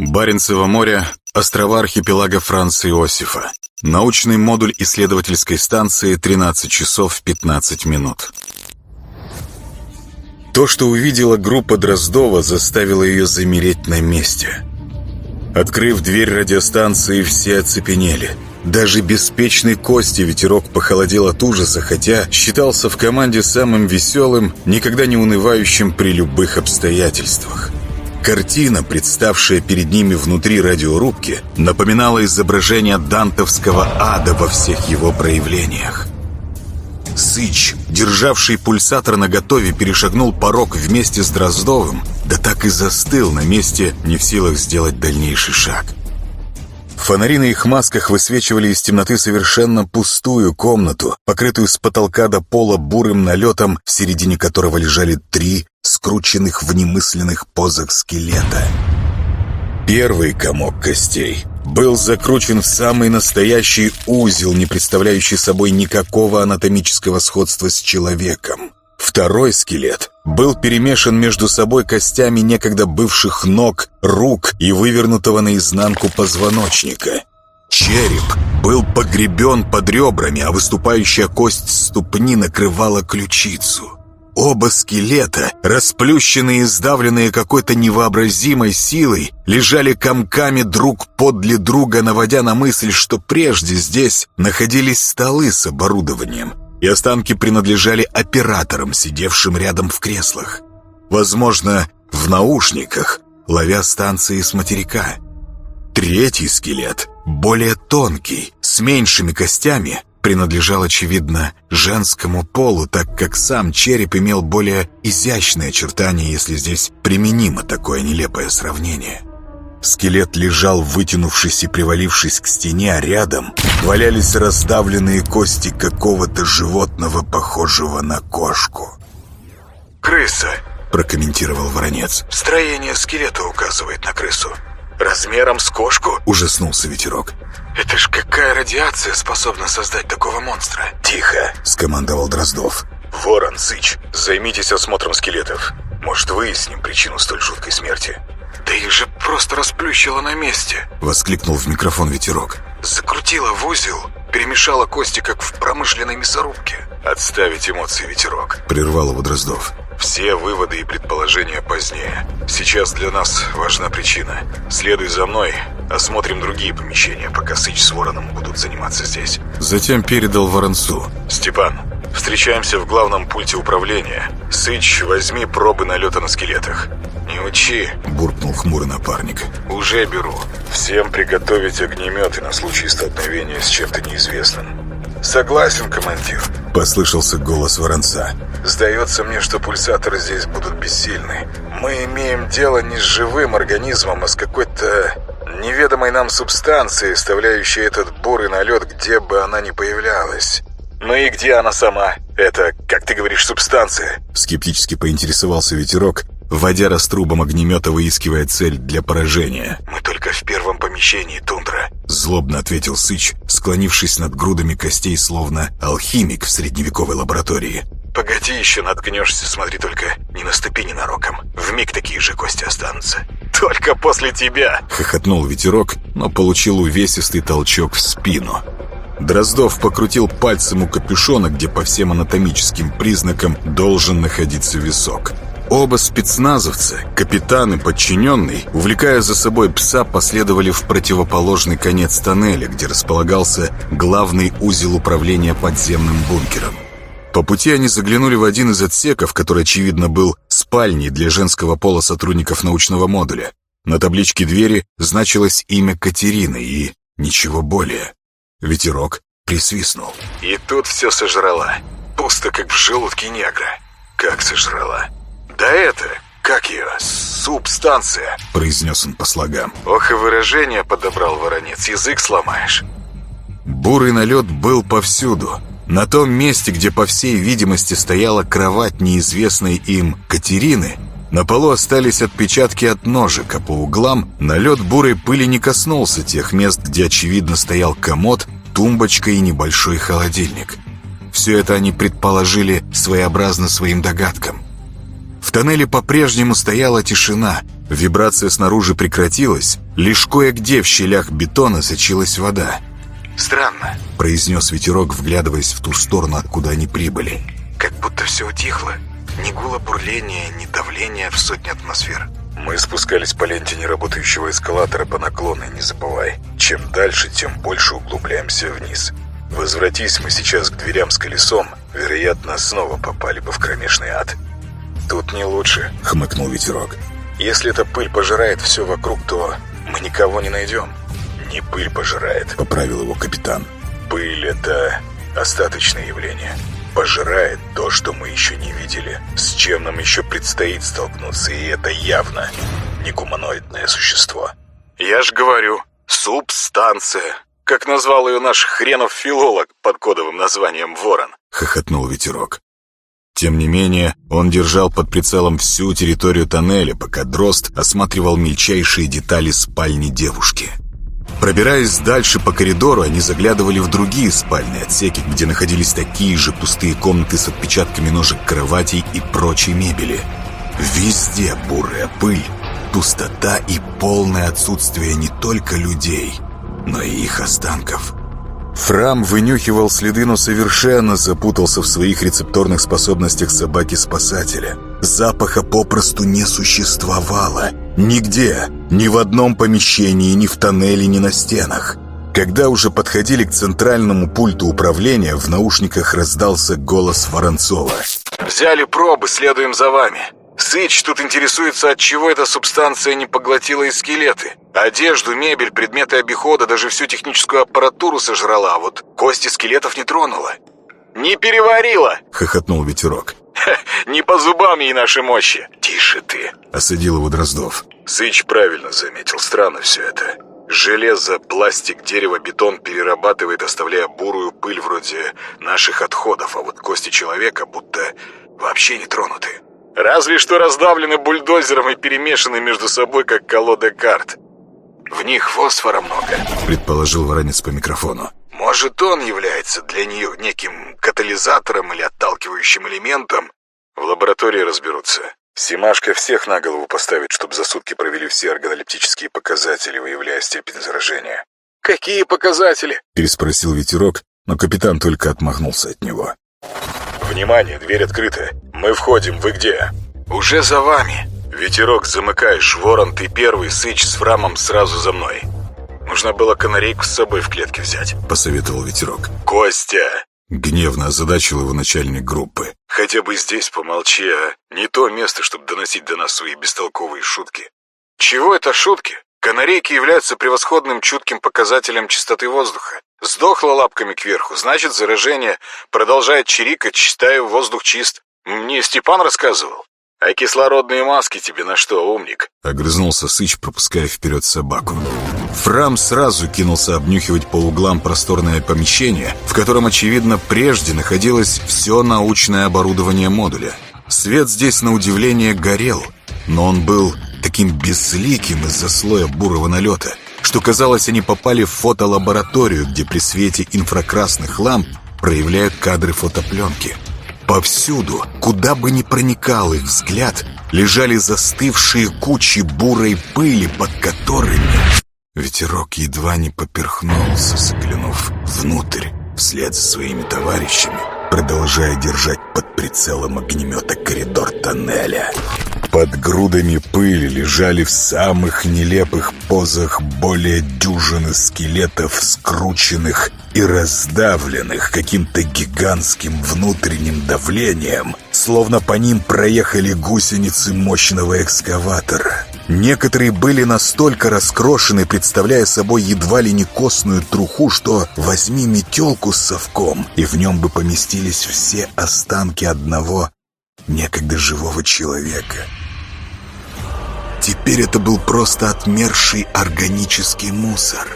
Баренцево море, острова архипелага Франца Иосифа. Научный модуль исследовательской станции 13 часов 15 минут. То, что увидела группа Дроздова, заставило ее замереть на месте. Открыв дверь радиостанции, все оцепенели. Даже беспечный Кости ветерок похолодел от ужаса, хотя считался в команде самым веселым, никогда не унывающим при любых обстоятельствах. Картина, представшая перед ними внутри радиорубки, напоминала изображение дантовского ада во всех его проявлениях. Сыч, державший пульсатор наготове, перешагнул порог вместе с Дроздовым, да так и застыл на месте, не в силах сделать дальнейший шаг. Фонари на их масках высвечивали из темноты совершенно пустую комнату, покрытую с потолка до пола бурым налетом, в середине которого лежали три скрученных в немысленных позах скелета. Первый комок костей был закручен в самый настоящий узел, не представляющий собой никакого анатомического сходства с человеком. Второй скелет был перемешан между собой костями некогда бывших ног, рук и вывернутого наизнанку позвоночника. Череп был погребен под ребрами, а выступающая кость ступни накрывала ключицу. Оба скелета, расплющенные и сдавленные какой-то невообразимой силой, лежали комками друг подле друга, наводя на мысль, что прежде здесь находились столы с оборудованием, и останки принадлежали операторам, сидевшим рядом в креслах. Возможно, в наушниках, ловя станции с материка. Третий скелет, более тонкий, с меньшими костями, принадлежал, очевидно, женскому полу, так как сам череп имел более изящные очертания, если здесь применимо такое нелепое сравнение. Скелет лежал, вытянувшись и привалившись к стене, а рядом валялись раздавленные кости какого-то животного, похожего на кошку. «Крыса», — прокомментировал Воронец. «Строение скелета указывает на крысу. Размером с кошку?» — ужаснулся ветерок. «Это ж какая радиация способна создать такого монстра?» «Тихо!» — скомандовал Дроздов. «Ворон, Сыч, займитесь осмотром скелетов. Может, выясним причину столь жуткой смерти?» «Да их же просто расплющило на месте!» — воскликнул в микрофон ветерок. «Закрутило в узел, перемешало кости, как в промышленной мясорубке». «Отставить эмоции, ветерок!» — прервал его Дроздов. «Все выводы и предположения позднее. Сейчас для нас важна причина. Следуй за мной, осмотрим другие помещения, пока Сыч с Вороном будут заниматься здесь». Затем передал Воронцу. «Степан, встречаемся в главном пульте управления. Сыч, возьми пробы налета на скелетах. «Не учи», — буркнул хмурый напарник. «Уже беру. Всем приготовить огнеметы на случай столкновения с чем-то неизвестным». «Согласен, командир», — послышался голос Воронца. «Сдается мне, что пульсаторы здесь будут бессильны. Мы имеем дело не с живым организмом, а с какой-то неведомой нам субстанцией, оставляющей этот бурый налет, где бы она ни появлялась». «Ну и где она сама? Это, как ты говоришь, субстанция?» Скептически поинтересовался ветерок, водя раструбом огнемета, выискивая цель для поражения. «Мы только в первом помещении, Тундра», — злобно ответил Сыч, склонившись над грудами костей, словно алхимик в средневековой лаборатории. «Погоди еще наткнешься, смотри только, не наступи ненароком. Вмиг такие же кости останутся. Только после тебя!» — хохотнул ветерок, но получил увесистый толчок в спину. Дроздов покрутил пальцем у капюшона, где по всем анатомическим признакам должен находиться висок. Оба спецназовца, капитан и подчиненный, увлекая за собой пса, последовали в противоположный конец тоннеля, где располагался главный узел управления подземным бункером. По пути они заглянули в один из отсеков, который, очевидно, был спальней для женского пола сотрудников научного модуля. На табличке двери значилось имя Катерины и ничего более. Ветерок присвистнул. «И тут все сожрала. Пусто, как в желудке негра. Как сожрала?» «Да это, как ее, субстанция», — произнес он по слогам. «Ох и выражение подобрал воронец, язык сломаешь». Бурый налет был повсюду. На том месте, где, по всей видимости, стояла кровать неизвестной им Катерины, на полу остались отпечатки от ножек, а по углам налет бурой пыли не коснулся тех мест, где, очевидно, стоял комод, тумбочка и небольшой холодильник. Все это они предположили своеобразно своим догадкам. В тоннеле по-прежнему стояла тишина. Вибрация снаружи прекратилась, лишь кое-где в щелях бетона сочилась вода. «Странно», — произнес ветерок, вглядываясь в ту сторону, откуда они прибыли. «Как будто все утихло. Ни гула бурления, ни давления в сотни атмосфер». Мы спускались по ленте неработающего эскалатора по наклону, не забывай. Чем дальше, тем больше углубляемся вниз. Возвратись мы сейчас к дверям с колесом, вероятно, снова попали бы в кромешный ад. Тут не лучше, хмыкнул ветерок. Если эта пыль пожирает все вокруг, то мы никого не найдем. Не пыль пожирает, поправил его капитан. Пыль — это остаточное явление. Пожирает то, что мы еще не видели, с чем нам еще предстоит столкнуться, и это явно не гуманоидное существо. Я ж говорю, субстанция, как назвал ее наш хренов филолог под кодовым названием «Ворон», — хохотнул ветерок. Тем не менее, он держал под прицелом всю территорию тоннеля, пока Дрозд осматривал мельчайшие детали спальни девушки. Пробираясь дальше по коридору, они заглядывали в другие спальные отсеки, где находились такие же пустые комнаты с отпечатками ножек кроватей и прочей мебели. Везде бурая пыль, пустота и полное отсутствие не только людей, но и их останков. Фрам вынюхивал следы, но совершенно запутался в своих рецепторных способностях собаки-спасателя. Запаха попросту не существовало. Нигде, ни в одном помещении, ни в тоннеле, ни на стенах. Когда уже подходили к центральному пульту управления, в наушниках раздался голос Воронцова. «Взяли пробы, следуем за вами. Сыч тут интересуется, от чего эта субстанция не поглотила и скелеты. Одежду, мебель, предметы обихода, даже всю техническую аппаратуру сожрала, а вот кости скелетов не тронула. «Не переварила!» — хохотнул ветерок. «Не по зубам ей наши мощи!» «Тише ты!» — осадил его Дроздов. Сыч правильно заметил, странно все это. Железо, пластик, дерево, бетон перерабатывает, оставляя бурую пыль вроде наших отходов, а вот кости человека будто вообще не тронуты. Разве что раздавлены бульдозером и перемешаны между собой, как колода карт. В них фосфора много, предположил Воронец по микрофону. Может, он является для нее неким катализатором или отталкивающим элементом? В лаборатории разберутся. Симашка всех на голову поставит, чтобы за сутки провели все органолептические показатели, выявляя степень заражения. «Какие показатели?» — переспросил ветерок, но капитан только отмахнулся от него. «Внимание, дверь открыта. Мы входим. Вы где?» «Уже за вами». «Ветерок, замыкаешь. Ворон, ты первый. Сыч с Фрамом сразу за мной». «Нужно было канарейку с собой в клетке взять», — посоветовал Ветерок. «Костя!» — гневно озадачил его начальник группы. «Хотя бы здесь помолчи, а не то место, чтобы доносить до нас свои бестолковые шутки». «Чего это шутки? Канарейки являются превосходным чутким показателем чистоты воздуха. Сдохла лапками кверху, значит заражение. Продолжает чирикать, считаю, воздух чист. Мне Степан рассказывал. А кислородные маски тебе на что, умник? Огрызнулся Сыч, пропуская вперед собаку. Фрам сразу кинулся обнюхивать по углам просторное помещение, в котором, очевидно, прежде находилось все научное оборудование модуля. Свет здесь, на удивление, горел, но он был таким безликим из-за слоя бурого налета, что казалось, они попали в фотолабораторию, где при свете инфракрасных ламп проявляют кадры фотопленки. Повсюду, куда бы ни проникал их взгляд, лежали застывшие кучи бурой пыли, под которыми ветерок едва не поперхнулся, заглянув внутрь, вслед за своими товарищами, продолжая держать под прицелом огнемета коридор тоннеля. Под грудами пыли лежали в самых нелепых позах более дюжины скелетов, скрученных и раздавленных каким-то гигантским внутренним давлением, словно по ним проехали гусеницы мощного экскаватора. Некоторые были настолько раскрошены, представляя собой едва ли не костную труху, что возьми метелку с совком, и в нем бы поместились все останки одного некогда живого человека. Теперь это был просто отмерший органический мусор.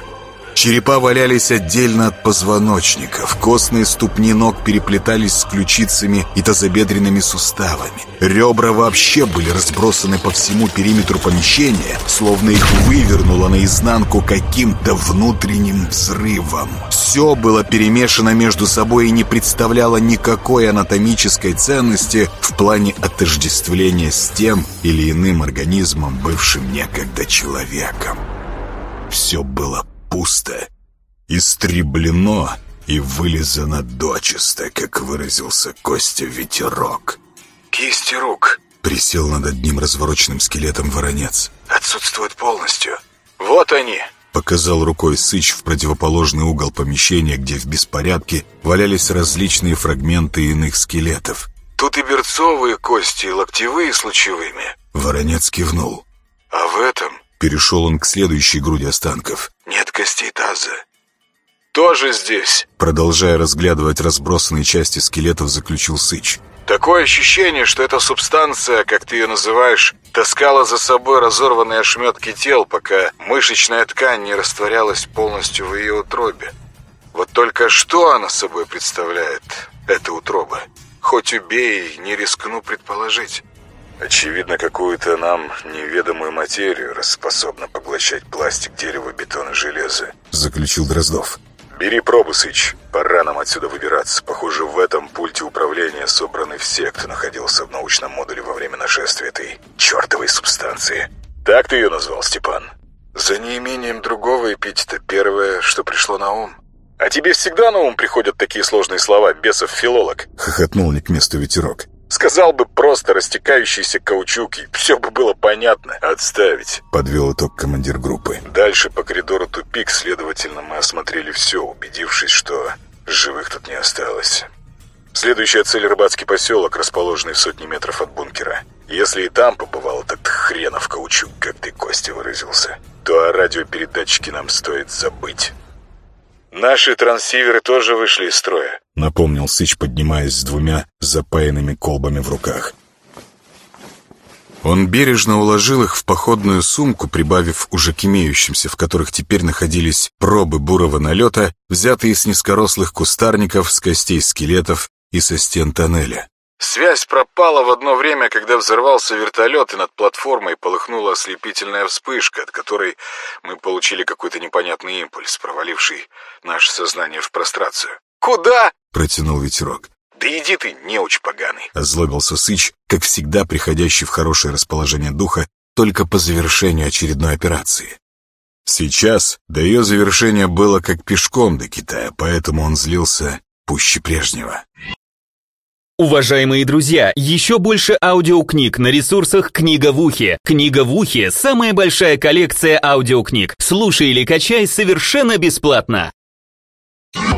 Черепа валялись отдельно от позвоночников, костные ступни ног переплетались с ключицами и тазобедренными суставами. Ребра вообще были разбросаны по всему периметру помещения, словно их вывернуло наизнанку каким-то внутренним взрывом. Все было перемешано между собой и не представляло никакой анатомической ценности в плане отождествления с тем или иным организмом, бывшим некогда человеком. Все было пусто, истреблено и вылизано дочисто, как выразился Костя Ветерок. «Кисти рук!» — присел над одним развороченным скелетом воронец. «Отсутствуют полностью. Вот они!» — показал рукой Сыч в противоположный угол помещения, где в беспорядке валялись различные фрагменты иных скелетов. «Тут и берцовые кости, и локтевые с лучевыми». Воронец кивнул. «А в этом Перешел он к следующей груди останков. «Нет костей таза». «Тоже здесь», — продолжая разглядывать разбросанные части скелетов, заключил Сыч. «Такое ощущение, что эта субстанция, как ты ее называешь, таскала за собой разорванные ошметки тел, пока мышечная ткань не растворялась полностью в ее утробе. Вот только что она собой представляет, эта утроба? Хоть убей, не рискну предположить». Очевидно, какую-то нам неведомую материю, способна поглощать пластик, дерево, бетон и железо. Заключил Дроздов. Бери пробу, Сыч. Пора нам отсюда выбираться. Похоже, в этом пульте управления собраны все, кто находился в научном модуле во время нашествия этой чертовой субстанции. Так ты ее назвал, Степан? За неимением другого эпитета первое, что пришло на ум. А тебе всегда на ум приходят такие сложные слова, бесов филолог? Хохотнул не к месту ветерок. Сказал бы просто растекающийся каучук, и все бы было понятно. Отставить. Подвел итог командир группы. Дальше по коридору тупик, следовательно, мы осмотрели все, убедившись, что живых тут не осталось. Следующая цель — рыбацкий поселок, расположенный в сотни метров от бункера. Если и там побывал этот хренов каучук, как ты, Костя, выразился, то о радиопередатчике нам стоит забыть. Наши трансиверы тоже вышли из строя. Напомнил Сыч, поднимаясь с двумя запаянными колбами в руках. Он бережно уложил их в походную сумку, прибавив уже к имеющимся, в которых теперь находились пробы бурого налета, взятые с низкорослых кустарников, с костей скелетов и со стен тоннеля. Связь пропала в одно время, когда взорвался вертолет, и над платформой полыхнула ослепительная вспышка, от которой мы получили какой-то непонятный импульс, проваливший наше сознание в прострацию. «Куда?» — протянул ветерок. «Да иди ты, неуч поганый!» — озлобился Сыч, как всегда приходящий в хорошее расположение духа только по завершению очередной операции. Сейчас до ее завершения было как пешком до Китая, поэтому он злился пуще прежнего. Уважаемые друзья, еще больше аудиокниг на ресурсах «Книга в ухе». «Книга в ухе» — самая большая коллекция аудиокниг. Слушай или качай совершенно бесплатно.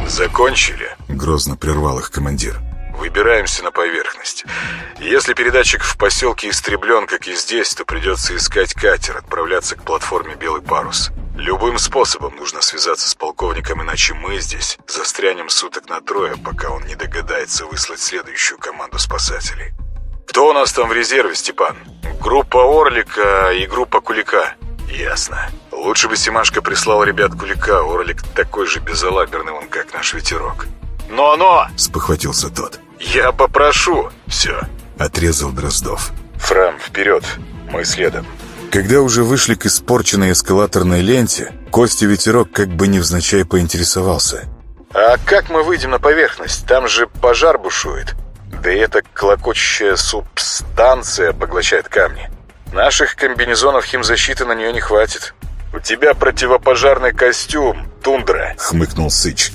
«Закончили?» — грозно прервал их командир. «Выбираемся на поверхность. Если передатчик в поселке истреблен, как и здесь, то придется искать катер, отправляться к платформе «Белый парус». Любым способом нужно связаться с полковником, иначе мы здесь застрянем суток на трое, пока он не догадается выслать следующую команду спасателей. Кто у нас там в резерве, Степан? Группа Орлика и группа Кулика. Ясно. Лучше бы Симашка прислал ребят Кулика, Орлик такой же безалаберный он, как наш ветерок. «Но-но!» — спохватился тот. «Я попрошу!» «Все!» — отрезал Дроздов. «Фрам, вперед! Мы следом!» Когда уже вышли к испорченной эскалаторной ленте, Костя Ветерок как бы невзначай поинтересовался. «А как мы выйдем на поверхность? Там же пожар бушует. Да и эта клокочущая субстанция поглощает камни. Наших комбинезонов химзащиты на нее не хватит. У тебя противопожарный костюм, тундра», — хмыкнул Сыч.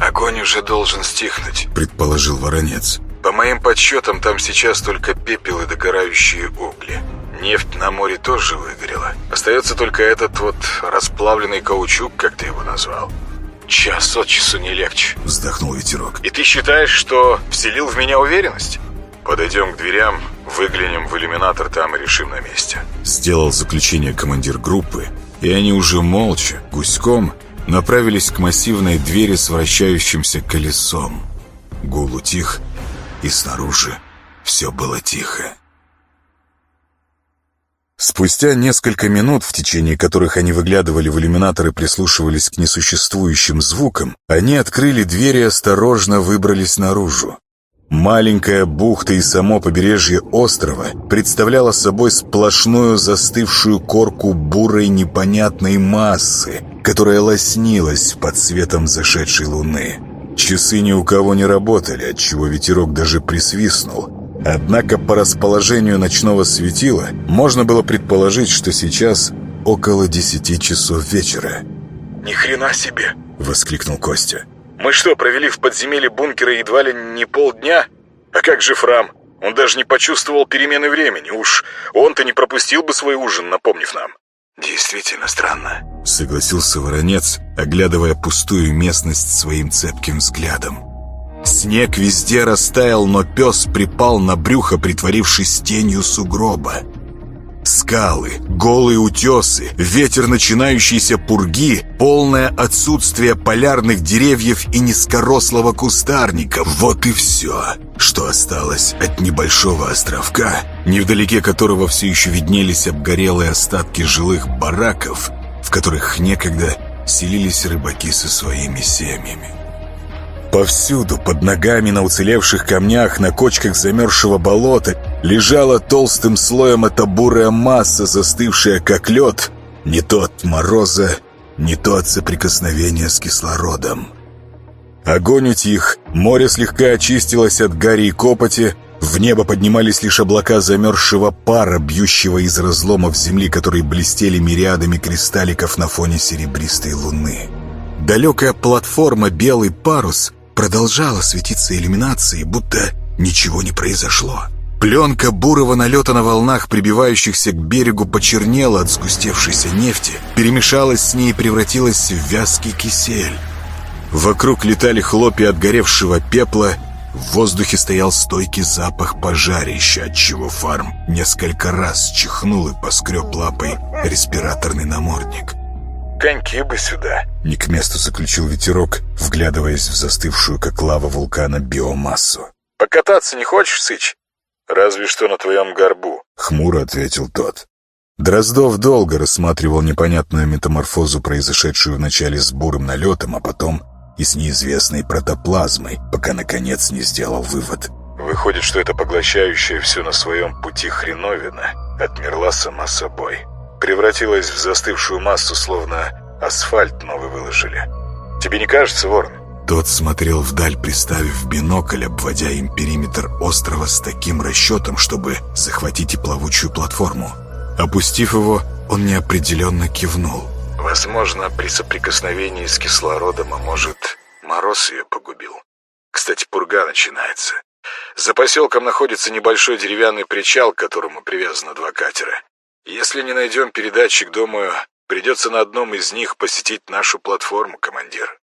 «Огонь уже должен стихнуть», — предположил Воронец. «По моим подсчетам, там сейчас только пепел и догорающие угли». Нефть на море тоже выгорела. Остается только этот вот расплавленный каучук, как ты его назвал. Час от часу не легче. Вздохнул ветерок. И ты считаешь, что вселил в меня уверенность? Подойдем к дверям, выглянем в иллюминатор, там и решим на месте. Сделал заключение командир группы, и они уже молча, гуськом, направились к массивной двери с вращающимся колесом. Гул утих, и снаружи все было тихо. Спустя несколько минут, в течение которых они выглядывали в иллюминатор и прислушивались к несуществующим звукам, они открыли дверь и осторожно выбрались наружу. Маленькая бухта и само побережье острова представляло собой сплошную застывшую корку бурой непонятной массы, которая лоснилась под светом зашедшей луны. Часы ни у кого не работали, отчего ветерок даже присвистнул. Однако по расположению ночного светила можно было предположить, что сейчас около десяти часов вечера. «Ни хрена себе!» — воскликнул Костя. Мы что, провели в подземелье бункера едва ли не полдня? А как же Фрам? Он даже не почувствовал перемены времени. Уж он-то не пропустил бы свой ужин, напомнив нам. Действительно странно, согласился Воронец, оглядывая пустую местность своим цепким взглядом. Снег везде растаял, но пес припал на брюхо, притворившись тенью сугроба. Скалы, голые утесы, ветер начинающейся пурги, полное отсутствие полярных деревьев и низкорослого кустарника. Вот и все, что осталось от небольшого островка, невдалеке которого все еще виднелись обгорелые остатки жилых бараков, в которых некогда селились рыбаки со своими семьями. Повсюду, под ногами, на уцелевших камнях, на кочках замерзшего болота, лежала толстым слоем эта бурая масса, застывшая как лед, не то от мороза, не то от соприкосновения с кислородом. Огонь утих, море слегка очистилось от гари и копоти, в небо поднимались лишь облака замерзшего пара, бьющего из разломов земли, которые блестели мириадами кристалликов на фоне серебристой луны. Далекая платформа «Белый парус» продолжала светиться иллюминацией, будто ничего не произошло. Пленка бурого налета на волнах, прибивающихся к берегу, почернела от сгустевшейся нефти, перемешалась с ней и превратилась в вязкий кисель. Вокруг летали хлопья от горевшего пепла, в воздухе стоял стойкий запах пожарища, отчего фарм несколько раз чихнул и поскреб лапой респираторный намордник. «Коньки бы сюда!» Не к месту заключил ветерок, вглядываясь в застывшую, как лава вулкана, биомассу. «Покататься не хочешь, Сыч?» «Разве что на твоем горбу», — хмуро ответил тот. Дроздов долго рассматривал непонятную метаморфозу, произошедшую вначале с бурым налетом, а потом и с неизвестной протоплазмой, пока, наконец, не сделал вывод. «Выходит, что эта поглощающая все на своем пути хреновина отмерла сама собой» превратилась в застывшую массу, словно асфальт новый выложили. Тебе не кажется, Ворон? Тот смотрел вдаль, приставив бинокль, обводя им периметр острова с таким расчетом, чтобы захватить и плавучую платформу. Опустив его, он неопределенно кивнул. Возможно, при соприкосновении с кислородом, а может, мороз ее погубил. Кстати, пурга начинается. За поселком находится небольшой деревянный причал, к которому привязаны два катера. Если не найдем передатчик, думаю, придется на одном из них посетить нашу платформу, командир.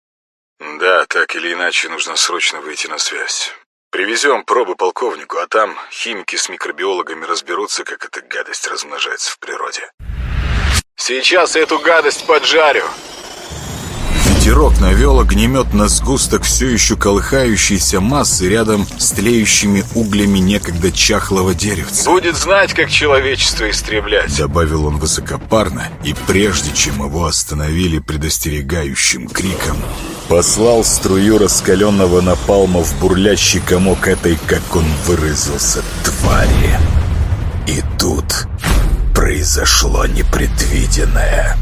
Да, так или иначе, нужно срочно выйти на связь. Привезем пробы полковнику, а там химики с микробиологами разберутся, как эта гадость размножается в природе. Сейчас эту гадость поджарю. Ветерок навел огнемет на сгусток все еще колыхающейся массы рядом с тлеющими углями некогда чахлого деревца. «Будет знать, как человечество истреблять», — добавил он высокопарно, и прежде чем его остановили предостерегающим криком, послал струю раскаленного напалма в бурлящий комок этой, как он выразился, твари. И тут произошло непредвиденное.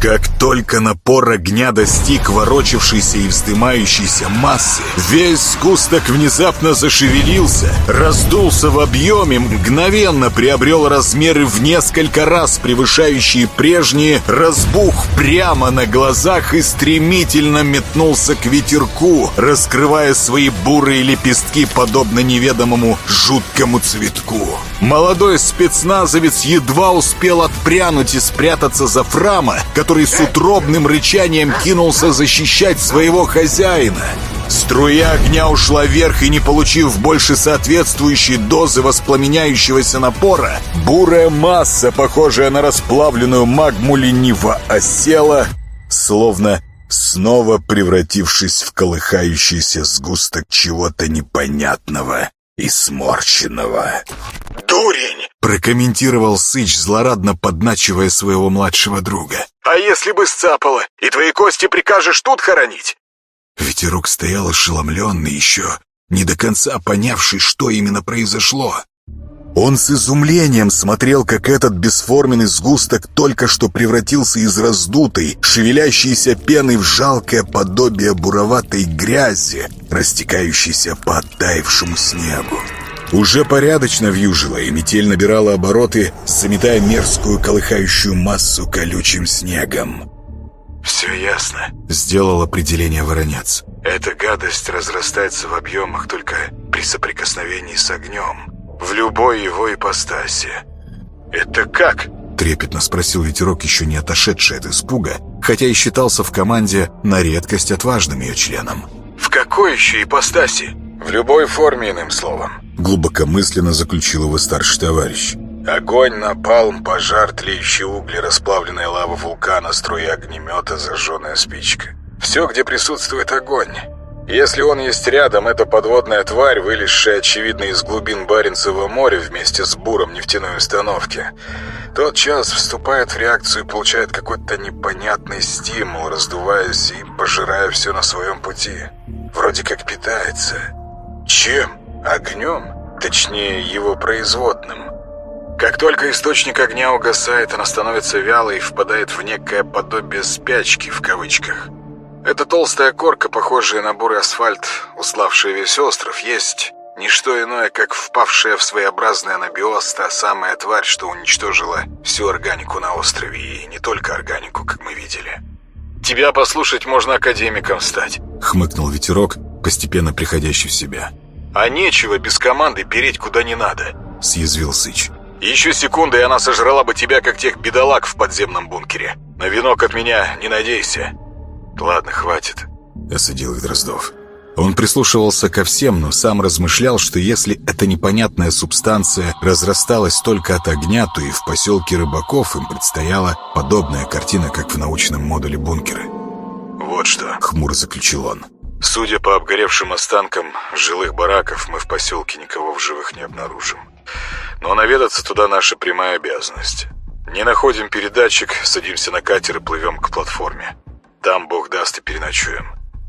Как только напор огня достиг ворочавшейся и вздымающейся массы, весь сгусток внезапно зашевелился, раздулся в объеме, мгновенно приобрел размеры в несколько раз превышающие прежние, разбух прямо на глазах и стремительно метнулся к ветерку, раскрывая свои бурые лепестки, подобно неведомому жуткому цветку. Молодой спецназовец едва успел отпрянуть и спрятаться за Фрама, который с утробным рычанием кинулся защищать своего хозяина. Струя огня ушла вверх и, не получив больше соответствующей дозы воспламеняющегося напора, бурая масса, похожая на расплавленную магму, лениво осела, словно снова превратившись в колыхающийся сгусток чего-то непонятного и сморщенного. «Дурень!» — прокомментировал Сыч, злорадно подначивая своего младшего друга. «А если бы сцапало, и твои кости прикажешь тут хоронить?» Ветерок стоял ошеломленный еще, не до конца понявший, что именно произошло. Он с изумлением смотрел, как этот бесформенный сгусток только что превратился из раздутой, шевелящейся пены в жалкое подобие буроватой грязи, растекающейся по оттаившему снегу. Уже порядочно вьюжило, и метель набирала обороты, заметая мерзкую колыхающую массу колючим снегом. «Все ясно», — сделал определение воронец. «Эта гадость разрастается в объемах только при соприкосновении с огнем» в любой его ипостаси. «Это как?» — трепетно спросил ветерок, еще не отошедший от испуга, хотя и считался в команде на редкость отважным ее членом. «В какой еще ипостаси?» «В любой форме, иным словом», — глубокомысленно заключил его старший товарищ. «Огонь, напалм, пожар, тлеющие угли, расплавленная лава вулкана, струя огнемета, зажженная спичка. Все, где присутствует огонь». Если он есть рядом, это подводная тварь, вылезшая, очевидно, из глубин Баренцева моря вместе с буром нефтяной установки. Тот час вступает в реакцию и получает какой-то непонятный стимул, раздуваясь и пожирая все на своем пути. Вроде как питается. Чем? Огнем? Точнее, его производным. Как только источник огня угасает, она становится вялой и впадает в некое подобие «спячки» в кавычках – эта толстая корка, похожая на бурый асфальт, уславшая весь остров, есть не что иное, как впавшая в своеобразный анабиоз та самая тварь, что уничтожила всю органику на острове, и не только органику, как мы видели. «Тебя послушать можно академиком стать», — хмыкнул ветерок, постепенно приходящий в себя. «А нечего без команды переть куда не надо», — съязвил Сыч. «Еще секунда, и она сожрала бы тебя, как тех бедолаг в подземном бункере. На венок от меня не надейся». «Ладно, хватит», — осадил их Дроздов. Он прислушивался ко всем, но сам размышлял, что если эта непонятная субстанция разрасталась только от огня, то и в поселке рыбаков им предстояла подобная картина, как в научном модуле бункера. «Вот что», — хмуро заключил он. «Судя по обгоревшим останкам жилых бараков, мы в поселке никого в живых не обнаружим. Но наведаться туда наша прямая обязанность. Не находим передатчик, садимся на катер и плывем к платформе. Там, бог даст, и переночуем.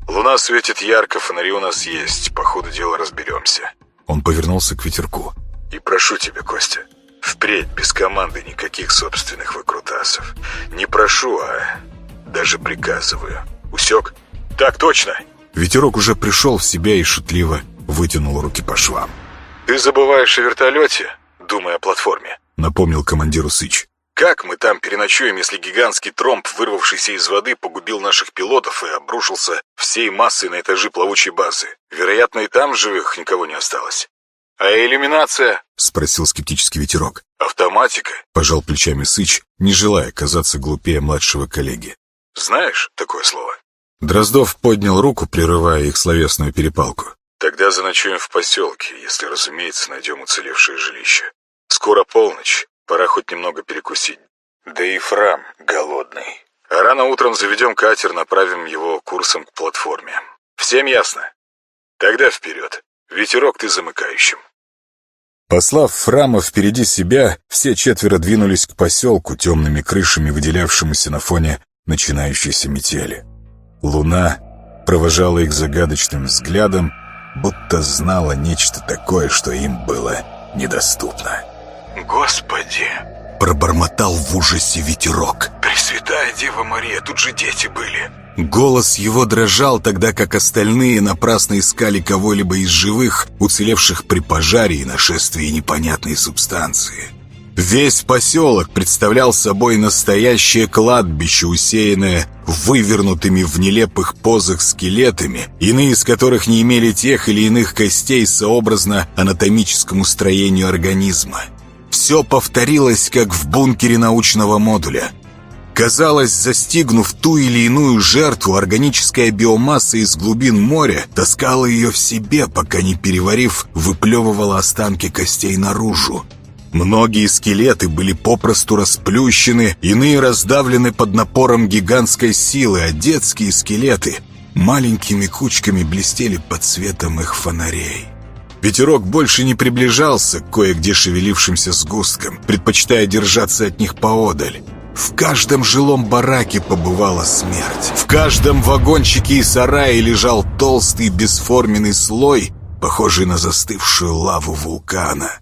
Луна светит ярко, фонари у нас есть. По ходу дела разберемся. Он повернулся к ветерку. И прошу тебя, Костя, впредь без команды никаких собственных выкрутасов. Не прошу, а даже приказываю. Усек? Так точно. Ветерок уже пришел в себя и шутливо вытянул руки по швам. «Ты забываешь о вертолете, думая о платформе», — напомнил командиру Сыч. Как мы там переночуем, если гигантский тромб, вырвавшийся из воды, погубил наших пилотов и обрушился всей массой на этажи плавучей базы? Вероятно, и там живых никого не осталось. А иллюминация? Спросил скептический ветерок. Автоматика? Пожал плечами Сыч, не желая казаться глупее младшего коллеги. Знаешь такое слово? Дроздов поднял руку, прерывая их словесную перепалку. Тогда заночуем в поселке, если, разумеется, найдем уцелевшее жилище. Скоро полночь. Пора хоть немного перекусить. Да и Фрам голодный. А рано утром заведем катер, направим его курсом к платформе. Всем ясно? Тогда вперед. Ветерок ты замыкающим. Послав Фрама впереди себя, все четверо двинулись к поселку, темными крышами выделявшемуся на фоне начинающейся метели. Луна провожала их загадочным взглядом, будто знала нечто такое, что им было недоступно. «Господи!» Пробормотал в ужасе ветерок. «Пресвятая Дева Мария, тут же дети были!» Голос его дрожал, тогда как остальные напрасно искали кого-либо из живых, уцелевших при пожаре и нашествии непонятной субстанции. Весь поселок представлял собой настоящее кладбище, усеянное вывернутыми в нелепых позах скелетами, иные из которых не имели тех или иных костей сообразно анатомическому строению организма. Все повторилось, как в бункере научного модуля. Казалось, застигнув ту или иную жертву, органическая биомасса из глубин моря таскала ее в себе, пока не переварив, выплевывала останки костей наружу. Многие скелеты были попросту расплющены, иные раздавлены под напором гигантской силы, а детские скелеты маленькими кучками блестели под светом их фонарей. Ветерок больше не приближался к кое-где шевелившимся сгусткам, предпочитая держаться от них поодаль. В каждом жилом бараке побывала смерть. В каждом вагончике и сарае лежал толстый бесформенный слой, похожий на застывшую лаву вулкана.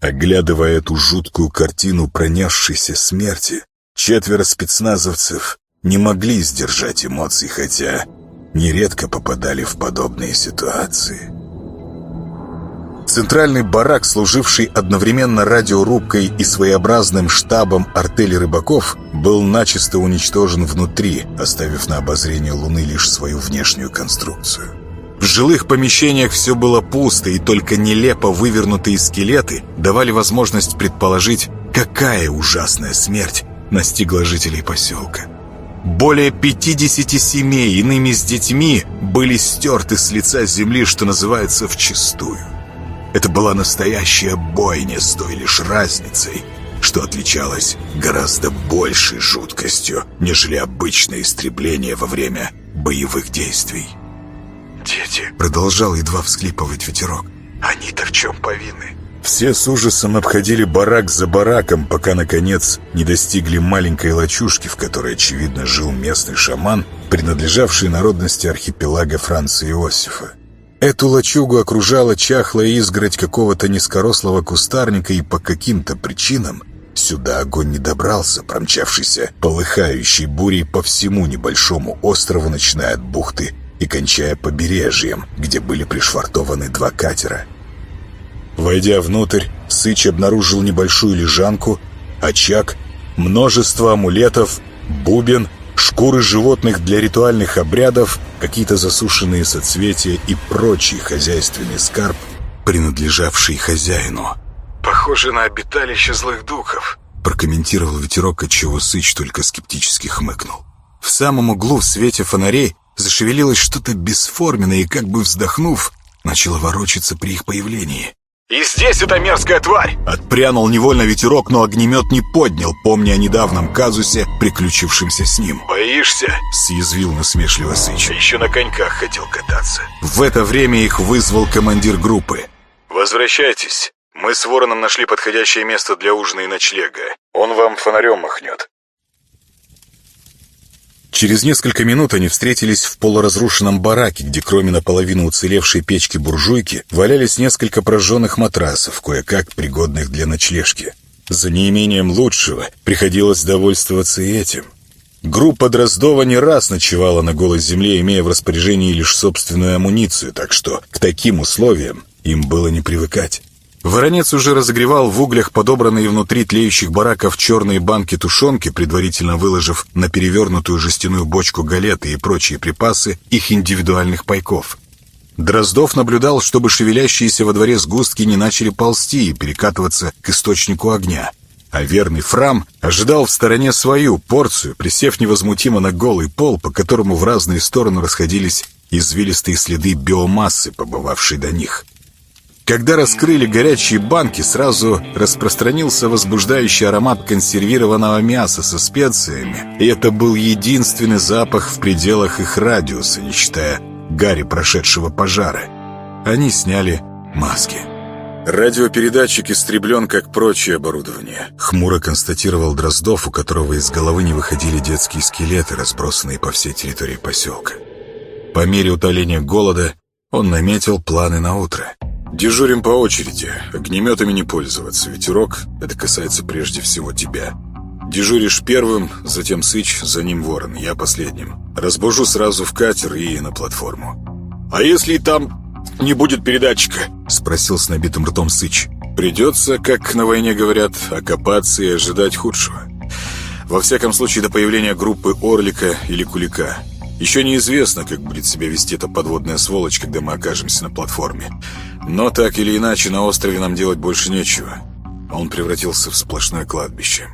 Оглядывая эту жуткую картину пронесшейся смерти, четверо спецназовцев не могли сдержать эмоций, хотя нередко попадали в подобные ситуации. Центральный барак, служивший одновременно радиорубкой и своеобразным штабом артели рыбаков, был начисто уничтожен внутри, оставив на обозрение Луны лишь свою внешнюю конструкцию. В жилых помещениях все было пусто, и только нелепо вывернутые скелеты давали возможность предположить, какая ужасная смерть настигла жителей поселка. Более 50 семей, иными с детьми, были стерты с лица земли, что называется, вчистую. Это была настоящая бойня с той лишь разницей, что отличалось гораздо большей жуткостью, нежели обычное истребление во время боевых действий. «Дети!» — продолжал едва всхлипывать ветерок. «Они-то в чем повинны?» Все с ужасом обходили барак за бараком, пока, наконец, не достигли маленькой лачушки, в которой, очевидно, жил местный шаман, принадлежавший народности архипелага Франца Иосифа. Эту лачугу окружала чахлая изгородь какого-то низкорослого кустарника, и по каким-то причинам сюда огонь не добрался, промчавшийся полыхающей бурей по всему небольшому острову, начиная от бухты и кончая побережьем, где были пришвартованы два катера. Войдя внутрь, Сыч обнаружил небольшую лежанку, очаг, множество амулетов, бубен шкуры животных для ритуальных обрядов, какие-то засушенные соцветия и прочий хозяйственный скарб, принадлежавший хозяину. «Похоже на обиталище злых духов», прокомментировал ветерок, отчего Сыч только скептически хмыкнул. В самом углу в свете фонарей зашевелилось что-то бесформенное и, как бы вздохнув, начало ворочаться при их появлении. «И здесь эта мерзкая тварь!» Отпрянул невольно ветерок, но огнемет не поднял, помня о недавнем казусе, приключившемся с ним. «Боишься?» — съязвил насмешливо Сыч. «Еще на коньках хотел кататься». В это время их вызвал командир группы. «Возвращайтесь. Мы с Вороном нашли подходящее место для ужина и ночлега. Он вам фонарем махнет». Через несколько минут они встретились в полуразрушенном бараке, где кроме наполовину уцелевшей печки-буржуйки валялись несколько прожженных матрасов, кое-как пригодных для ночлежки. За неимением лучшего приходилось довольствоваться и этим. Группа Дроздова не раз ночевала на голой земле, имея в распоряжении лишь собственную амуницию, так что к таким условиям им было не привыкать. Воронец уже разогревал в углях подобранные внутри тлеющих бараков черные банки тушенки, предварительно выложив на перевернутую жестяную бочку галеты и прочие припасы их индивидуальных пайков. Дроздов наблюдал, чтобы шевелящиеся во дворе сгустки не начали ползти и перекатываться к источнику огня. А верный Фрам ожидал в стороне свою порцию, присев невозмутимо на голый пол, по которому в разные стороны расходились извилистые следы биомассы, побывавшей до них. Когда раскрыли горячие банки, сразу распространился возбуждающий аромат консервированного мяса со специями, и это был единственный запах в пределах их радиуса, не считая гари прошедшего пожара. Они сняли маски. «Радиопередатчик истреблен, как прочее оборудование», — хмуро констатировал Дроздов, у которого из головы не выходили детские скелеты, разбросанные по всей территории поселка. По мере утоления голода он наметил планы на утро — Дежурим по очереди. Огнеметами не пользоваться. Ветерок — это касается прежде всего тебя. Дежуришь первым, затем Сыч, за ним Ворон, я последним. Разбужу сразу в катер и на платформу. «А если там не будет передатчика?» — спросил с набитым ртом Сыч. «Придется, как на войне говорят, окопаться и ожидать худшего. Во всяком случае, до появления группы Орлика или Кулика». Еще неизвестно, как будет себя вести эта подводная сволочь, когда мы окажемся на платформе. Но так или иначе, на острове нам делать больше нечего. Он превратился в сплошное кладбище.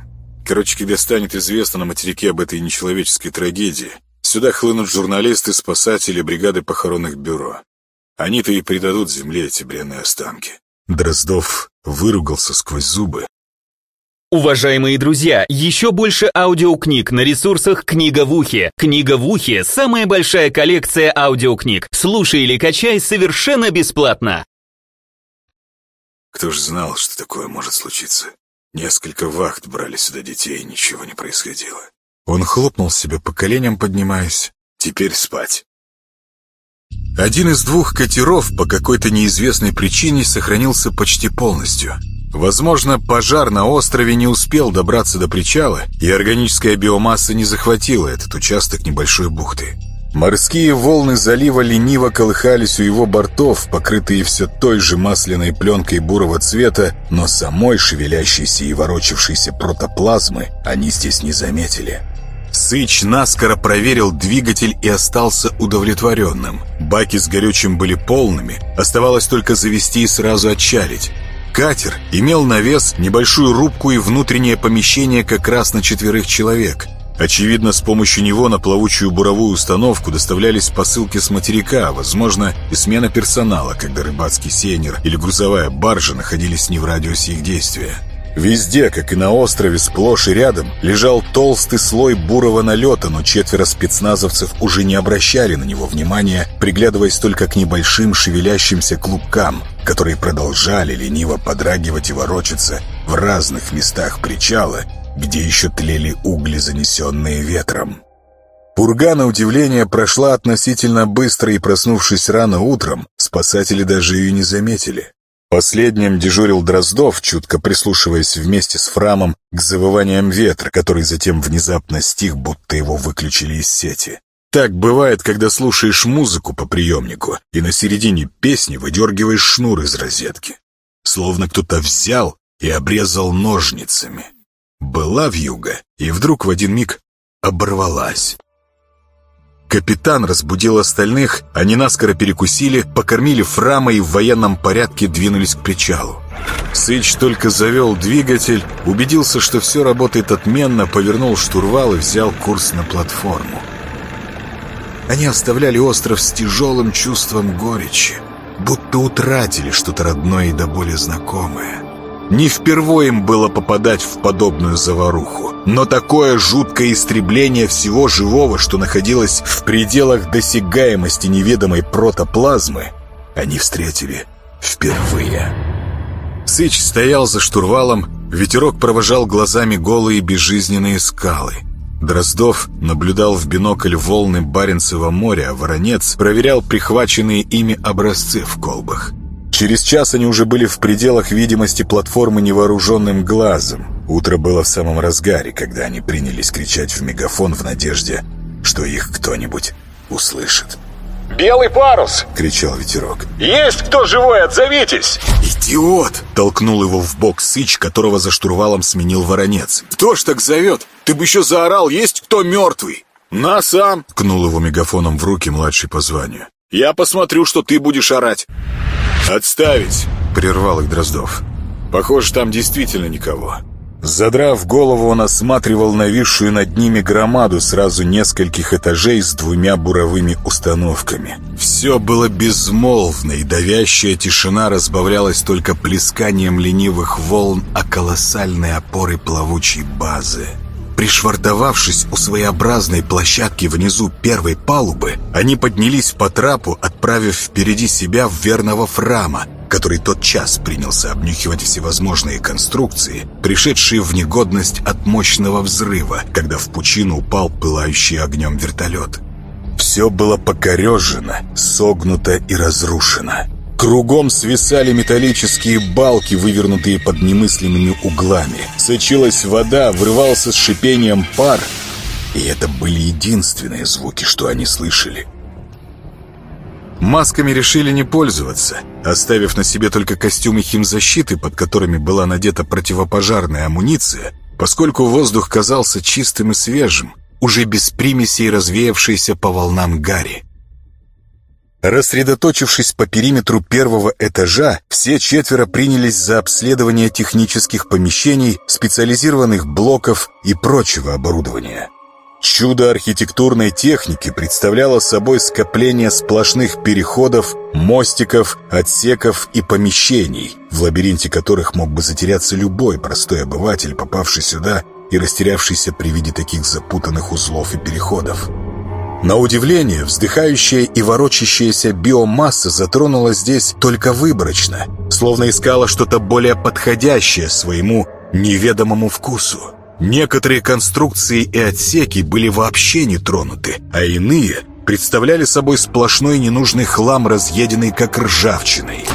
Короче, когда станет известно на материке об этой нечеловеческой трагедии, сюда хлынут журналисты, спасатели, бригады похоронных бюро. Они-то и придадут земле эти бренные останки. Дроздов выругался сквозь зубы, Уважаемые друзья, еще больше аудиокниг на ресурсах «Книга в ухе». «Книга в ухе» — самая большая коллекция аудиокниг. Слушай или качай совершенно бесплатно. Кто ж знал, что такое может случиться? Несколько вахт брали сюда детей, и ничего не происходило. Он хлопнул себя по коленям, поднимаясь. Теперь спать. Один из двух катеров по какой-то неизвестной причине сохранился почти полностью. Возможно, пожар на острове не успел добраться до причала, и органическая биомасса не захватила этот участок небольшой бухты. Морские волны залива лениво колыхались у его бортов, покрытые все той же масляной пленкой бурого цвета, но самой шевелящейся и ворочавшейся протоплазмы они здесь не заметили. Сыч наскоро проверил двигатель и остался удовлетворенным. Баки с горючим были полными, оставалось только завести и сразу отчалить. Катер имел навес, небольшую рубку и внутреннее помещение как раз на четверых человек. Очевидно, с помощью него на плавучую буровую установку доставлялись посылки с материка, возможно, и смена персонала, когда рыбацкий сейнер или грузовая баржа находились не в радиусе их действия. Везде, как и на острове, сплошь и рядом, лежал толстый слой бурого налета, но четверо спецназовцев уже не обращали на него внимания, приглядываясь только к небольшим шевелящимся клубкам, которые продолжали лениво подрагивать и ворочаться в разных местах причала, где еще тлели угли, занесенные ветром. Пурга, на удивление, прошла относительно быстро, и, проснувшись рано утром, спасатели даже ее не заметили. Последним дежурил Дроздов, чутко прислушиваясь вместе с Фрамом к завываниям ветра, который затем внезапно стих, будто его выключили из сети. Так бывает, когда слушаешь музыку по приемнику и на середине песни выдергиваешь шнур из розетки. Словно кто-то взял и обрезал ножницами. Была вьюга, и вдруг в один миг оборвалась. Капитан разбудил остальных, они наскоро перекусили, покормили Фрама и в военном порядке двинулись к причалу. Сыч только завел двигатель, убедился, что все работает отменно, повернул штурвал и взял курс на платформу. Они оставляли остров с тяжелым чувством горечи, будто утратили что-то родное и до боли знакомое. Не впервые им было попадать в подобную заваруху. Но такое жуткое истребление всего живого, что находилось в пределах досягаемости неведомой протоплазмы, они встретили впервые. Сыч стоял за штурвалом, ветерок провожал глазами голые безжизненные скалы. Дроздов наблюдал в бинокль волны Баренцева моря, а Воронец проверял прихваченные ими образцы в колбах. Через час они уже были в пределах видимости платформы невооруженным глазом. Утро было в самом разгаре, когда они принялись кричать в мегафон в надежде, что их кто-нибудь услышит. «Белый парус!» — кричал ветерок. «Есть кто живой? Отзовитесь!» «Идиот!» — толкнул его в бок Сыч, которого за штурвалом сменил Воронец. «Кто ж так зовет? Ты бы еще заорал, есть кто мертвый!» «На сам!» — ткнул его мегафоном в руки младший по званию. «Я посмотрю, что ты будешь орать!» «Отставить!» — прервал их Дроздов. «Похоже, там действительно никого». Задрав голову, он осматривал нависшую над ними громаду сразу нескольких этажей с двумя буровыми установками. Все было безмолвно, и давящая тишина разбавлялась только плесканием ленивых волн о колоссальной опоры плавучей базы. Пришвартовавшись у своеобразной площадки внизу первой палубы, они поднялись по трапу, отправив впереди себя верного Фрама, который тот час принялся обнюхивать всевозможные конструкции, пришедшие в негодность от мощного взрыва, когда в пучину упал пылающий огнем вертолет. Все было покорежено, согнуто и разрушено. Кругом свисали металлические балки, вывернутые под немыслимыми углами. Сочилась вода, врывался с шипением пар. И это были единственные звуки, что они слышали. Масками решили не пользоваться, оставив на себе только костюмы химзащиты, под которыми была надета противопожарная амуниция, поскольку воздух казался чистым и свежим, уже без примесей развеявшейся по волнам гари. Рассредоточившись по периметру первого этажа, все четверо принялись за обследование технических помещений, специализированных блоков и прочего оборудования. Чудо архитектурной техники представляло собой скопление сплошных переходов, мостиков, отсеков и помещений, в лабиринте которых мог бы затеряться любой простой обыватель, попавший сюда и растерявшийся при виде таких запутанных узлов и переходов. На удивление, вздыхающая и ворочащаяся биомасса затронула здесь только выборочно, словно искала что-то более подходящее своему неведомому вкусу. Некоторые конструкции и отсеки были вообще не тронуты, а иные представляли собой сплошной ненужный хлам, разъеденный как ржавчиной.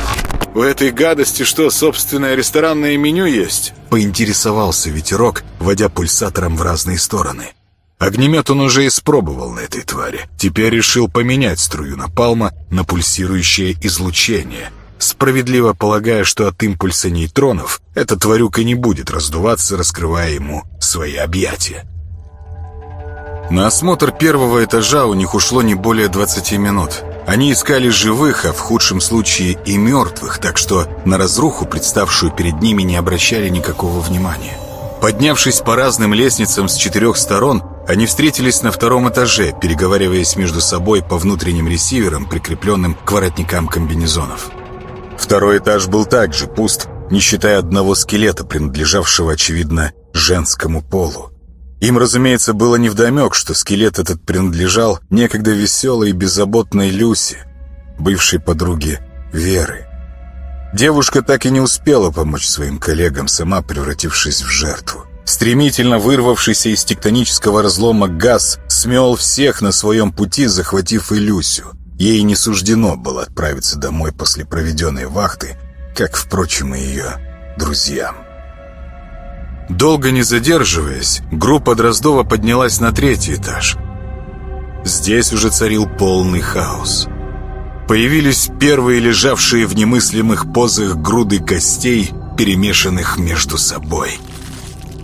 «У этой гадости что, собственное ресторанное меню есть?» Поинтересовался ветерок, водя пульсатором в разные стороны. Огнемет он уже испробовал на этой твари. Теперь решил поменять струю напалма на пульсирующее излучение, справедливо полагая, что от импульса нейтронов эта тварюка не будет раздуваться, раскрывая ему свои объятия. На осмотр первого этажа у них ушло не более 20 минут. Они искали живых, а в худшем случае и мертвых, так что на разруху, представшую перед ними, не обращали никакого внимания. Поднявшись по разным лестницам с четырех сторон, они встретились на втором этаже, переговариваясь между собой по внутренним ресиверам, прикрепленным к воротникам комбинезонов. Второй этаж был также пуст, не считая одного скелета, принадлежавшего, очевидно, женскому полу. Им, разумеется, было невдомек, что скелет этот принадлежал некогда веселой и беззаботной Люсе, бывшей подруге Веры. Девушка так и не успела помочь своим коллегам, сама превратившись в жертву. Стремительно вырвавшийся из тектонического разлома газ смел всех на своем пути, захватив и Люсю. Ей не суждено было отправиться домой после проведенной вахты, как, впрочем, и ее друзьям. Долго не задерживаясь, группа Дроздова поднялась на третий этаж. Здесь уже царил полный хаос. Появились первые лежавшие в немыслимых позах груды костей, перемешанных между собой.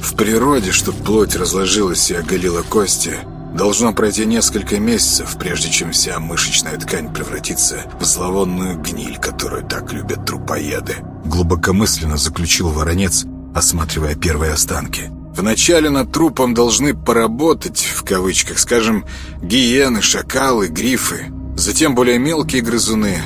В природе, чтобы плоть разложилась и оголила кости, должно пройти несколько месяцев, прежде чем вся мышечная ткань превратится в зловонную гниль, которую так любят трупоеды. Глубокомысленно заключил Воронец, осматривая первые останки. Вначале над трупом должны «поработать», в кавычках, скажем, гиены, шакалы, грифы, Затем более мелкие грызуны.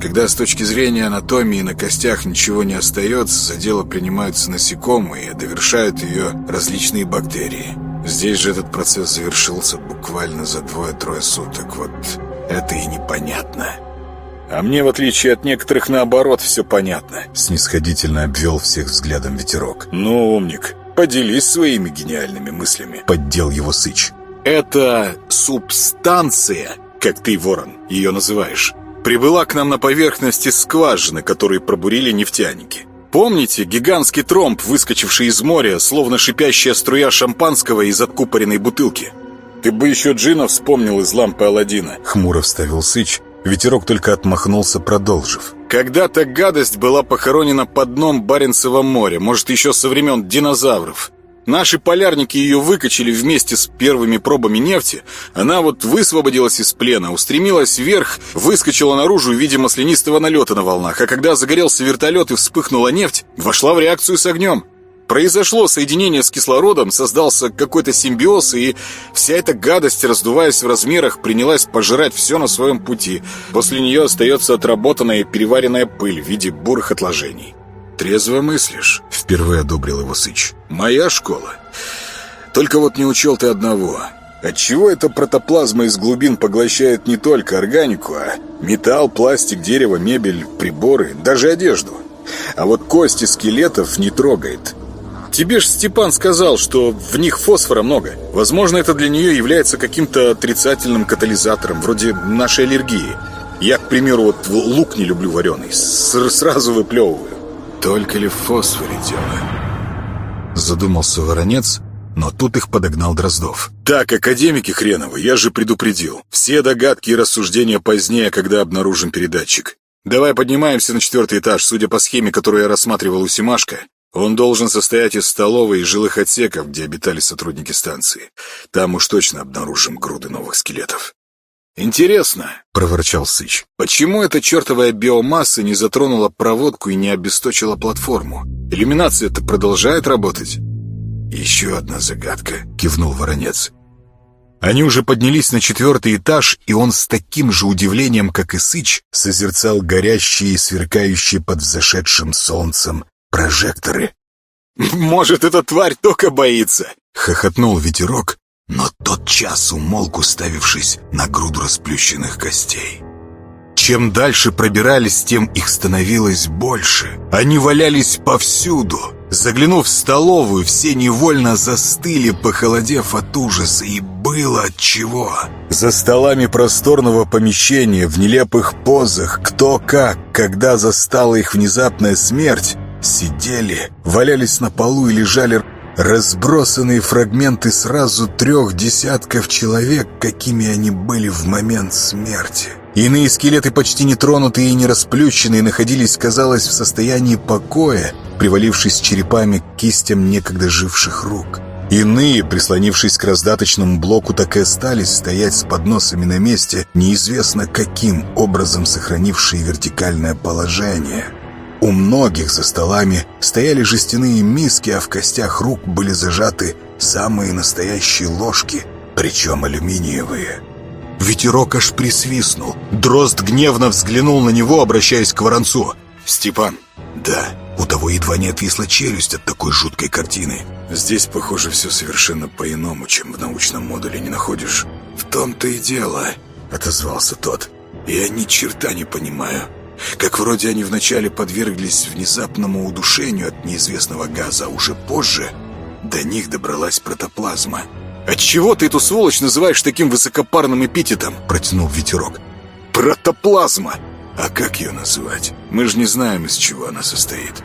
Когда с точки зрения анатомии на костях ничего не остается, за дело принимаются насекомые и довершают ее различные бактерии. Здесь же этот процесс завершился буквально за двое-трое суток. Вот это и непонятно. А мне, в отличие от некоторых, наоборот, все понятно. Снисходительно обвел всех взглядом ветерок. Ну, умник, поделись своими гениальными мыслями. Поддел его сыч. Это субстанция как ты, Ворон, ее называешь, прибыла к нам на поверхности скважины, которые пробурили нефтяники. Помните гигантский тромб, выскочивший из моря, словно шипящая струя шампанского из откупоренной бутылки? Ты бы еще Джина вспомнил из лампы Аладдина. Хмуро вставил Сыч. Ветерок только отмахнулся, продолжив. Когда-то гадость была похоронена под дном Баренцева моря, может, еще со времен динозавров. Наши полярники ее выкачали вместе с первыми пробами нефти. Она вот высвободилась из плена, устремилась вверх, выскочила наружу в виде маслянистого налета на волнах. А когда загорелся вертолет и вспыхнула нефть, вошла в реакцию с огнем. Произошло соединение с кислородом, создался какой-то симбиоз, и вся эта гадость, раздуваясь в размерах, принялась пожирать все на своем пути. После нее остается отработанная и переваренная пыль в виде бурых отложений. «Трезво мыслишь», — впервые одобрил его Сыч. «Моя школа. Только вот не учел ты одного. Отчего эта протоплазма из глубин поглощает не только органику, а металл, пластик, дерево, мебель, приборы, даже одежду? А вот кости скелетов не трогает». Тебе ж Степан сказал, что в них фосфора много. Возможно, это для нее является каким-то отрицательным катализатором, вроде нашей аллергии. Я, к примеру, вот лук не люблю вареный, сразу выплевываю. Только ли в фосфоре дело? Задумался Воронец, но тут их подогнал Дроздов. «Так, академики хреновы, я же предупредил. Все догадки и рассуждения позднее, когда обнаружим передатчик. Давай поднимаемся на четвертый этаж. Судя по схеме, которую я рассматривал у Симашка, он должен состоять из столовой и жилых отсеков, где обитали сотрудники станции. Там уж точно обнаружим груды новых скелетов. «Интересно», — проворчал Сыч, «почему эта чертовая биомасса не затронула проводку и не обесточила платформу? Иллюминация-то продолжает работать?» «Еще одна загадка», — кивнул Воронец. Они уже поднялись на четвертый этаж, и он с таким же удивлением, как и Сыч, созерцал горящие и сверкающие под взошедшим солнцем прожекторы. «Может, эта тварь только боится?» — хохотнул ветерок, но тот час умолк, уставившись на груду расплющенных костей. Чем дальше пробирались, тем их становилось больше. Они валялись повсюду. Заглянув в столовую, все невольно застыли, похолодев от ужаса, и было от чего. За столами просторного помещения, в нелепых позах, кто как, когда застала их внезапная смерть, сидели, валялись на полу и лежали разбросанные фрагменты сразу трех десятков человек, какими они были в момент смерти. Иные скелеты, почти нетронутые и не расплющенные, находились, казалось, в состоянии покоя, привалившись черепами к кистям некогда живших рук. Иные, прислонившись к раздаточному блоку, так и остались стоять с подносами на месте, неизвестно каким образом сохранившие вертикальное положение. У многих за столами стояли жестяные миски, а в костях рук были зажаты самые настоящие ложки, причем алюминиевые. Ветерок аж присвистнул. Дрозд гневно взглянул на него, обращаясь к Воронцу. «Степан?» «Да». У того едва не отвисла челюсть от такой жуткой картины. «Здесь, похоже, все совершенно по-иному, чем в научном модуле, не находишь?» «В том-то и дело», — отозвался тот. «Я ни черта не понимаю. Как вроде они вначале подверглись внезапному удушению от неизвестного газа, а уже позже до них добралась протоплазма». «Отчего ты эту сволочь называешь таким высокопарным эпитетом?» — протянул ветерок. «Протоплазма!» «А как ее называть? Мы же не знаем, из чего она состоит.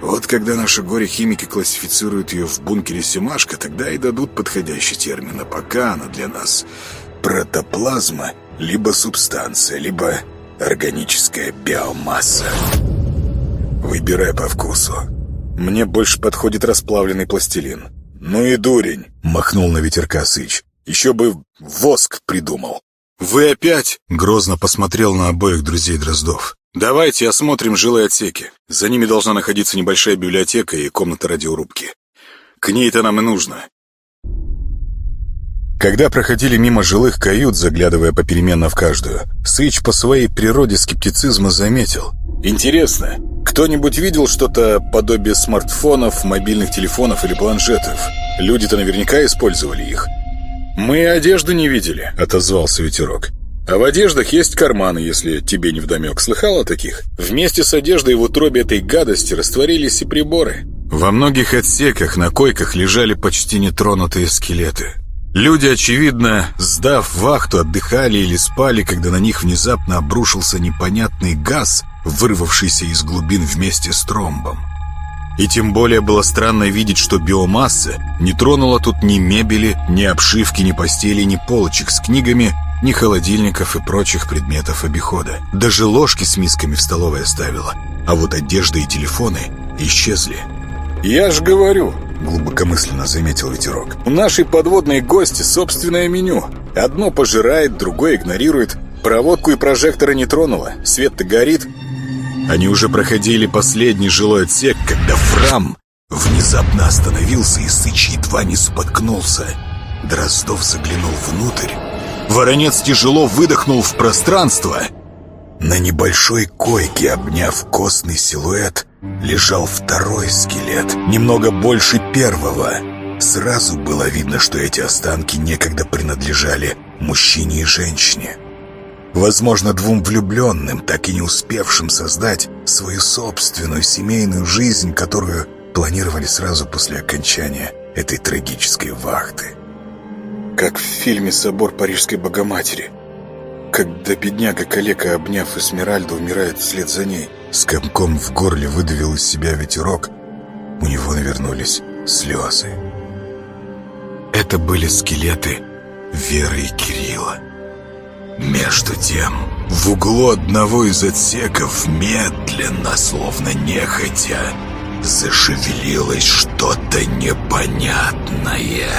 Вот когда наши горе-химики классифицируют ее в бункере Семашка, тогда и дадут подходящий термин. А пока она для нас протоплазма, либо субстанция, либо органическая биомасса. Выбирай по вкусу. Мне больше подходит расплавленный пластилин. «Ну и дурень!» — махнул на ветерка Сыч. «Еще бы воск придумал!» «Вы опять?» — грозно посмотрел на обоих друзей Дроздов. «Давайте осмотрим жилые отсеки. За ними должна находиться небольшая библиотека и комната радиорубки. К ней-то нам и нужно». Когда проходили мимо жилых кают, заглядывая попеременно в каждую, Сыч по своей природе скептицизма заметил. «Интересно, кто-нибудь видел что-то подобие смартфонов, мобильных телефонов или планшетов? Люди-то наверняка использовали их. «Мы одежды не видели», — отозвался ветерок. «А в одеждах есть карманы, если тебе не вдомек. Слыхал о таких? Вместе с одеждой в утробе этой гадости растворились и приборы». Во многих отсеках на койках лежали почти нетронутые скелеты. Люди, очевидно, сдав вахту, отдыхали или спали, когда на них внезапно обрушился непонятный газ — вырвавшийся из глубин вместе с тромбом. И тем более было странно видеть, что биомасса не тронула тут ни мебели, ни обшивки, ни постели, ни полочек с книгами, ни холодильников и прочих предметов обихода. Даже ложки с мисками в столовой оставила. А вот одежда и телефоны исчезли. «Я ж говорю», — глубокомысленно заметил ветерок, «у нашей подводной гости собственное меню. Одно пожирает, другое игнорирует. Проводку и прожекторы не тронула. Свет-то горит, они уже проходили последний жилой отсек, когда Фрам внезапно остановился и Сыч едва не споткнулся. Дроздов заглянул внутрь. Воронец тяжело выдохнул в пространство. На небольшой койке, обняв костный силуэт, лежал второй скелет, немного больше первого. Сразу было видно, что эти останки некогда принадлежали мужчине и женщине. Возможно, двум влюбленным, так и не успевшим создать свою собственную семейную жизнь, которую планировали сразу после окончания этой трагической вахты. Как в фильме «Собор Парижской Богоматери», когда бедняга калека, обняв Эсмеральду, умирает вслед за ней. С комком в горле выдавил из себя ветерок. У него навернулись слезы. Это были скелеты Веры и Кирилла. Между тем, в углу одного из отсеков медленно, словно нехотя, зашевелилось что-то непонятное.